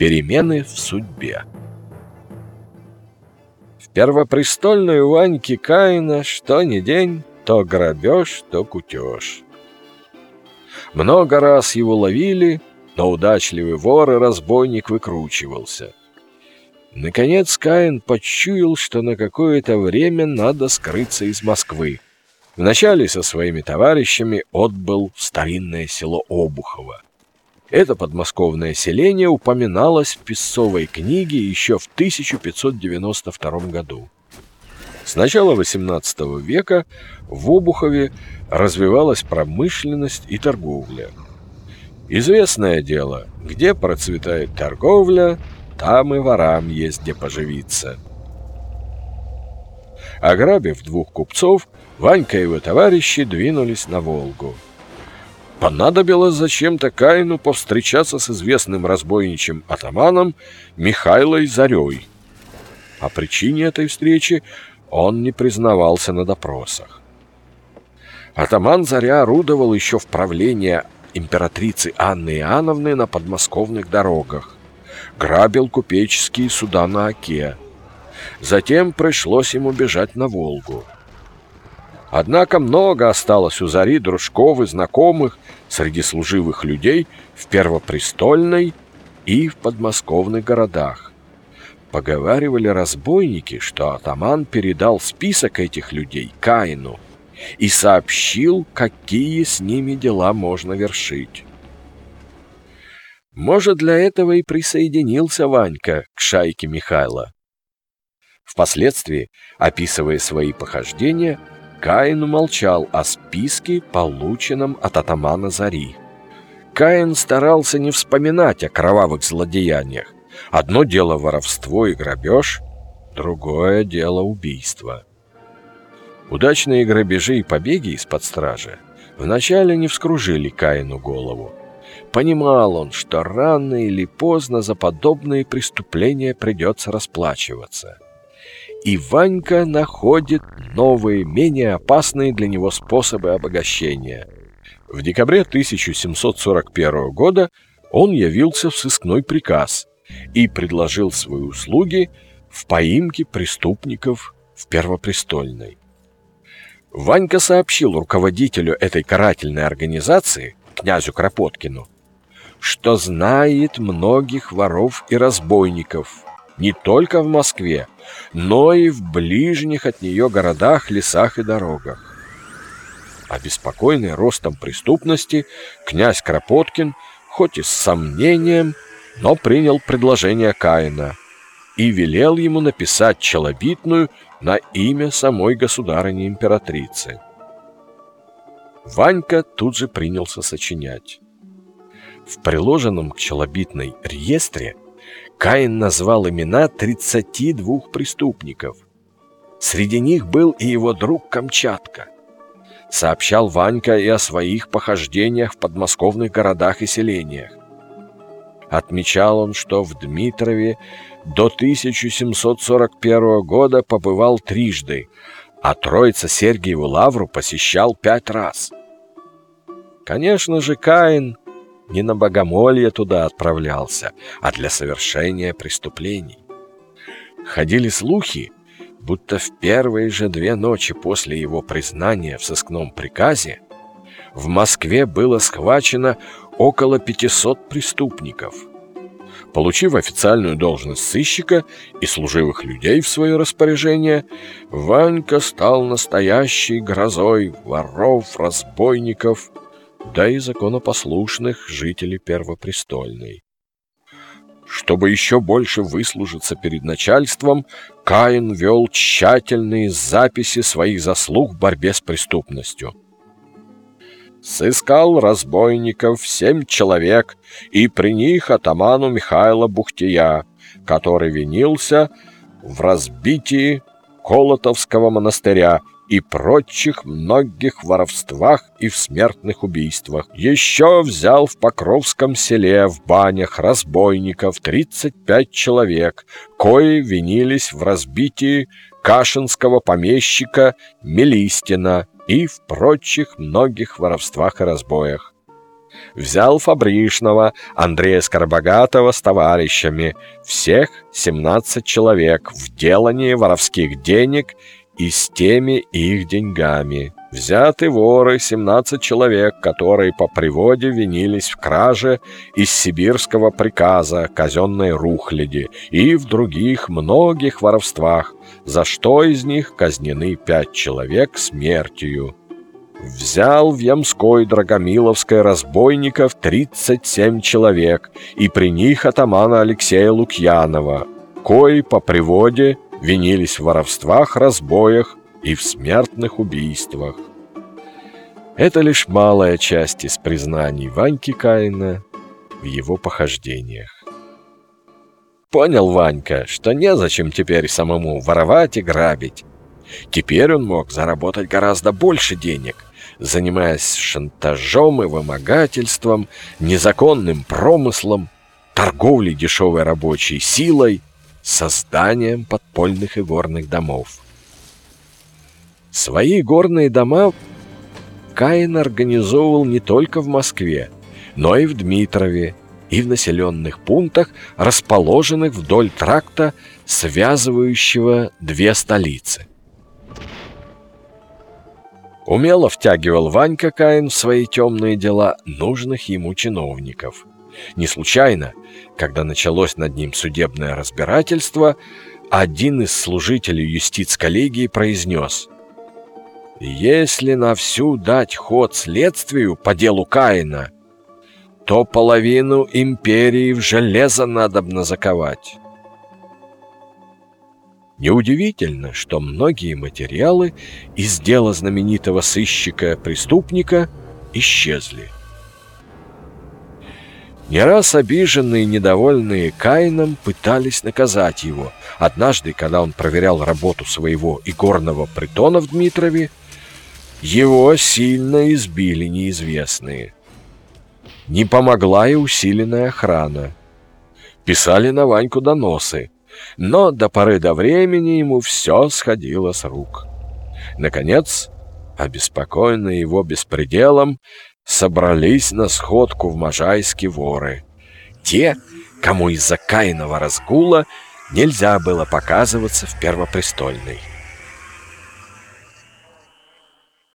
Перемены в судьбе В первопрестольной Ваньки Каина что ни день, то грабеж, то кутеж. Много раз его ловили, но удачливый вор и разбойник выкручивался. Наконец Каин почуял, что на какое-то время надо скрыться из Москвы. Вначале со своими товарищами отбыл в старинное село Обухово. Это подмосковное селение упоминалось в Песцовой книге еще в 1592 году. С начала XVIII века в Обухове развивалась промышленность и торговля. Известное дело, где процветает торговля, там и ворам есть где поживиться. Ограбив двух купцов, Ванька и его товарищи двинулись на Волгу. Понадобилось зачем-то Каину повстречаться с известным разбойничьим атаманом Михайлой Зарей. О причине этой встречи он не признавался на допросах. Атаман Заря орудовал еще в правлении императрицы Анны Иоанновны на подмосковных дорогах, грабил купеческие суда на Оке. Затем пришлось ему бежать на Волгу. Однако много осталось у Зари дружков и знакомых среди служивых людей в Первопрестольной и в подмосковных городах. Поговаривали разбойники, что атаман передал список этих людей Каину – и сообщил, какие с ними дела можно вершить. Может, для этого и присоединился Ванька к шайке Михайла. Впоследствии, описывая свои похождения, Каин умолчал о списке, полученном от атамана Зари. Каин старался не вспоминать о кровавых злодеяниях. Одно дело воровство и грабеж, другое дело убийство. Удачные грабежи и побеги из-под стражи вначале не вскружили Каину голову. Понимал он, что рано или поздно за подобные преступления придется расплачиваться. И Ванька находит новые, менее опасные для него способы обогащения. В декабре 1741 года он явился в сыскной приказ и предложил свои услуги в поимке преступников в Первопрестольной. Ванька сообщил руководителю этой карательной организации, князю Кропоткину, что знает многих воров и разбойников не только в Москве, но и в ближних от нее городах, лесах и дорогах. Обеспокоенный ростом преступности, князь Кропоткин, хоть и с сомнением, но принял предложение Каина и велел ему написать челобитную на имя самой государыни-императрицы. Ванька тут же принялся сочинять. В приложенном к челобитной реестре Каин назвал имена 32 преступников. Среди них был и его друг Камчатка. Сообщал Ванька и о своих похождениях в подмосковных городах и селениях. Отмечал он, что в Дмитрове до 1741 года побывал трижды, а Троица Сергиеву Лавру посещал пять раз. Конечно же, Каин не на богомолье туда отправлялся, а для совершения преступлений. Ходили слухи, будто в первые же две ночи после его признания в сыскном приказе в Москве было схвачено около 500 преступников – Получив официальную должность сыщика и служивых людей в свое распоряжение, Ванька стал настоящей грозой воров, разбойников, да и законопослушных жителей Первопрестольной. Чтобы еще больше выслужиться перед начальством, Каин вел тщательные записи своих заслуг в борьбе с преступностью – сыскал разбойников семь человек, и при них атаману Михаила Бухтия, который винился в разбитии Колотовского монастыря и прочих многих воровствах и в смертных убийствах. Еще взял в Покровском селе в банях разбойников 35 человек, кои винились в разбитии кашинского помещика Мелистина и в прочих многих воровствах и разбоях. Взял Фабришного, Андрея Скоробогатого с товарищами, всех 17 человек в делании воровских денег и с теми их деньгами. Взяты воры, 17 человек, которые по приводе винились в краже из сибирского приказа казенной рухляди и в других многих воровствах, за что из них казнены пять человек смертью. Взял в Ямской Драгомиловской разбойников 37 человек, и при них атамана Алексея Лукьянова, кои по приводе винились в воровствах, разбоях, и в смертных убийствах. Это лишь малая часть из признаний Ваньки Каина в его похождениях. Понял Ванька, что незачем теперь самому воровать и грабить. Теперь он мог заработать гораздо больше денег, занимаясь шантажом и вымогательством, незаконным промыслом, торговлей дешевой рабочей силой, созданием подпольных и горных домов. Свои горные дома Каин организовывал не только в Москве, но и в Дмитрове, и в населенных пунктах, расположенных вдоль тракта, связывающего две столицы. Умело втягивал Ванька Каин в свои темные дела нужных ему чиновников. Не случайно, когда началось над ним судебное разбирательство, один из служителей юстиц-коллегии произнес – если на всю дать ход следствию по делу Каина, то половину империи в железо надобно заковать. Неудивительно, что многие материалы из дела знаменитого сыщика-преступника исчезли. Не раз обиженные и недовольные Каином пытались наказать его. Однажды, когда он проверял работу своего игорного притона в Дмитрове, его сильно избили неизвестные. Не помогла и усиленная охрана. Писали на Ваньку доносы, но до поры до времени ему все сходило с рук. Наконец, обеспокоенные его беспределом, собрались на сходку в Можайске воры. Те, кому из-за Каинова разгула нельзя было показываться в Первопрестольной.